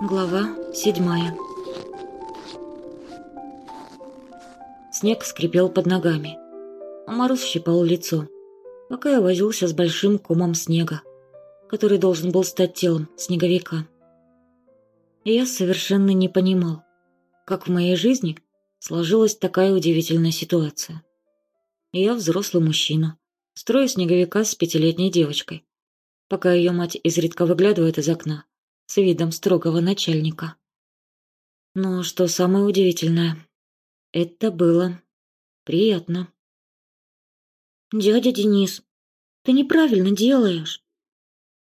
Глава седьмая Снег скрипел под ногами, а мороз щипал лицо, пока я возился с большим комом снега, который должен был стать телом снеговика. И я совершенно не понимал, как в моей жизни сложилась такая удивительная ситуация. Я взрослый мужчина, строю снеговика с пятилетней девочкой, пока ее мать изредка выглядывает из окна с видом строгого начальника. Но что самое удивительное, это было приятно. «Дядя Денис, ты неправильно делаешь!»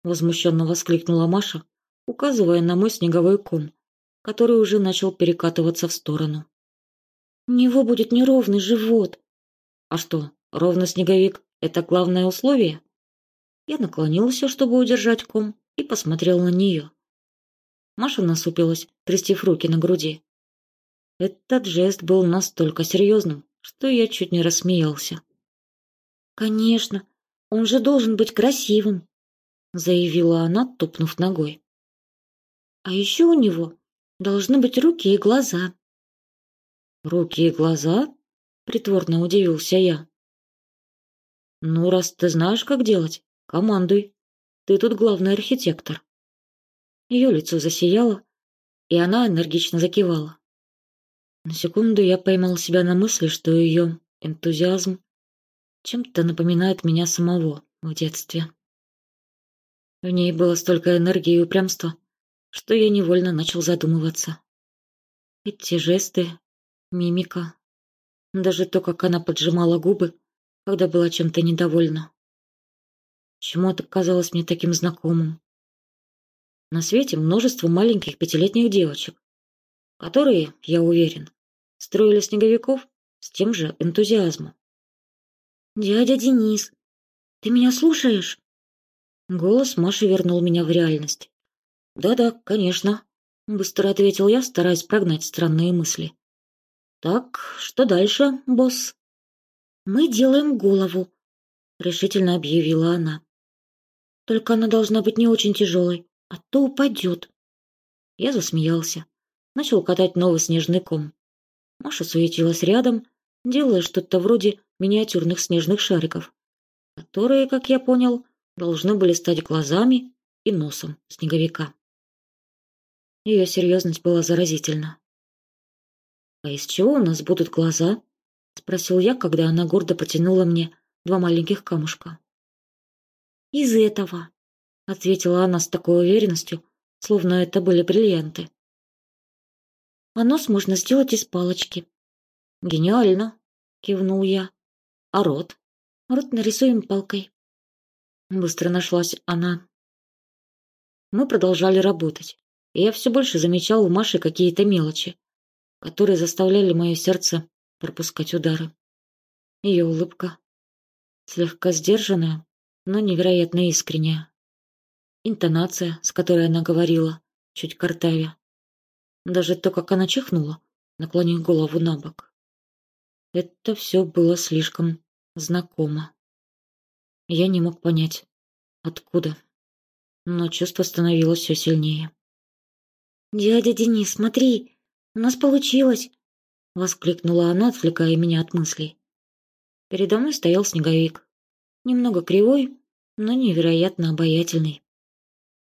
Возмущенно воскликнула Маша, указывая на мой снеговой ком, который уже начал перекатываться в сторону. «У него будет неровный живот». «А что, ровно снеговик — это главное условие?» Я наклонился, чтобы удержать ком, и посмотрел на нее. Маша насупилась, крестив руки на груди. Этот жест был настолько серьезным, что я чуть не рассмеялся. «Конечно, он же должен быть красивым», — заявила она, топнув ногой. «А еще у него должны быть руки и глаза». «Руки и глаза?» — притворно удивился я. «Ну, раз ты знаешь, как делать, командуй. Ты тут главный архитектор». Ее лицо засияло, и она энергично закивала. На секунду я поймал себя на мысли, что ее энтузиазм чем-то напоминает меня самого в детстве. В ней было столько энергии и упрямства, что я невольно начал задумываться. Эти жесты, мимика, даже то, как она поджимала губы, когда была чем-то недовольна. Чему это казалось мне таким знакомым? На свете множество маленьких пятилетних девочек, которые, я уверен, строили снеговиков с тем же энтузиазмом. «Дядя Денис, ты меня слушаешь?» Голос Маши вернул меня в реальность. «Да-да, конечно», — быстро ответил я, стараясь прогнать странные мысли. «Так, что дальше, босс?» «Мы делаем голову», — решительно объявила она. «Только она должна быть не очень тяжелой а то упадет. Я засмеялся. Начал катать новый снежный ком. Маша суетилась рядом, делая что-то вроде миниатюрных снежных шариков, которые, как я понял, должны были стать глазами и носом снеговика. Ее серьезность была заразительна. «А из чего у нас будут глаза?» — спросил я, когда она гордо протянула мне два маленьких камушка. «Из этого», — ответила она с такой уверенностью, словно это были бриллианты. «А нос можно сделать из палочки». «Гениально!» — кивнул я. «А рот?» «Рот нарисуем палкой». Быстро нашлась она. Мы продолжали работать, и я все больше замечал в Маше какие-то мелочи, которые заставляли мое сердце пропускать удары. Ее улыбка, слегка сдержанная, но невероятно искренняя интонация, с которой она говорила, чуть картавя. Даже то, как она чихнула, наклонив голову на бок. Это все было слишком знакомо. Я не мог понять, откуда, но чувство становилось все сильнее. «Дядя Денис, смотри, у нас получилось!» — воскликнула она, отвлекая меня от мыслей. Передо мной стоял снеговик, немного кривой, но невероятно обаятельный.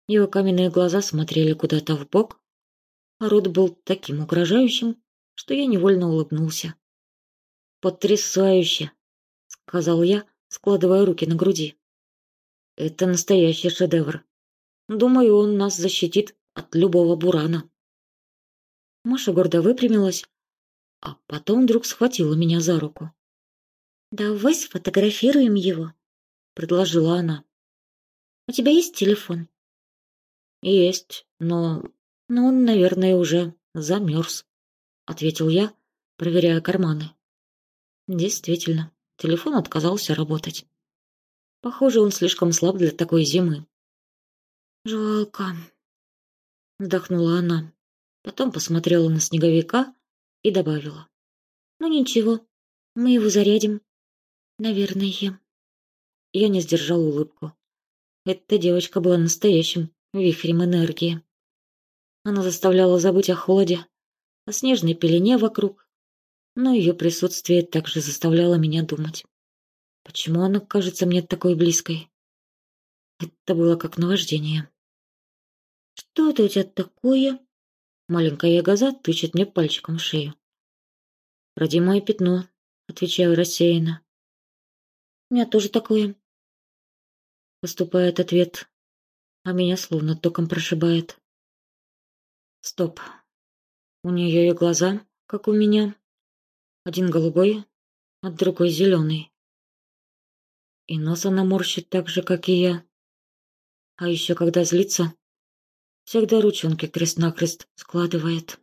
Его каменные глаза смотрели куда-то в бок, а рот был таким угрожающим, что я невольно улыбнулся. «Потрясающе!» — сказал я, складывая руки на груди. «Это настоящий шедевр. Думаю, он нас защитит от любого бурана». Маша гордо выпрямилась, а потом вдруг схватила меня за руку. «Давай сфотографируем его», — предложила она. «У тебя есть телефон?» «Есть, но... но он, наверное, уже замерз», — ответил я, проверяя карманы. Действительно, телефон отказался работать. Похоже, он слишком слаб для такой зимы. «Жалко», — вздохнула она. Потом посмотрела на снеговика и добавила. «Ну ничего, мы его зарядим. Наверное». Я не сдержал улыбку. Эта девочка была настоящим вихрем энергии. Она заставляла забыть о холоде, о снежной пелене вокруг, но ее присутствие также заставляло меня думать. Почему она кажется мне такой близкой? Это было как наваждение. «Что это у тебя такое?» Маленькая ягоза тычет мне пальчиком в шею. «Родимое пятно», — отвечаю рассеянно. «У меня тоже такое». Поступает ответ, а меня словно током прошибает. Стоп. У нее и глаза, как у меня. Один голубой, а другой зеленый. И нос она морщит так же, как и я. А еще когда злится, всегда ручонки крест-накрест складывает.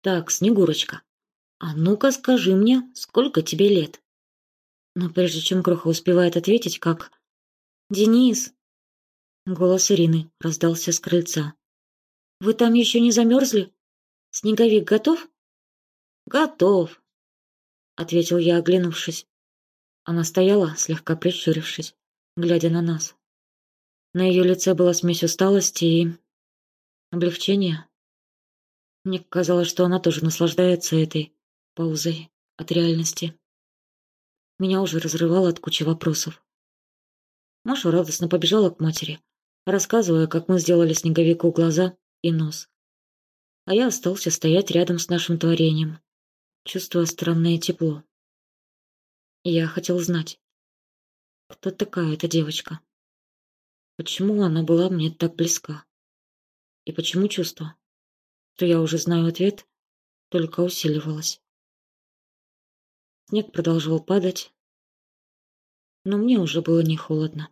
Так, Снегурочка, а ну-ка скажи мне, сколько тебе лет? Но прежде чем Кроха успевает ответить, как «Денис!» Голос Ирины раздался с крыльца. Вы там еще не замерзли? Снеговик готов? Готов, ответил я, оглянувшись. Она стояла, слегка прищурившись, глядя на нас. На ее лице была смесь усталости и облегчения. Мне казалось, что она тоже наслаждается этой паузой от реальности. Меня уже разрывало от кучи вопросов. Маша радостно побежала к матери, рассказывая, как мы сделали снеговику глаза и нос. А я остался стоять рядом с нашим творением, чувствуя странное тепло. я хотел знать, кто такая эта девочка? Почему она была мне так близка? И почему чувство, что я уже знаю ответ, только усиливалось? Снег продолжал падать, но мне уже было не холодно.